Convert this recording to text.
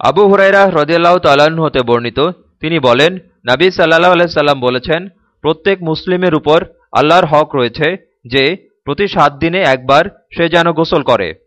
আবু হুরাইরা হ্রদিয়াল্লাহ তাল্লাহ্ন হতে বর্ণিত, তিনি বলেন, নাবী সাল্লাহ আলাইসাল্লাম বলেছেন, প্রত্যেক মুসলিমের উপর আল্লাহর হক রয়েছে যে প্রতি সাত দিনে একবার সে যেন গোসল করে।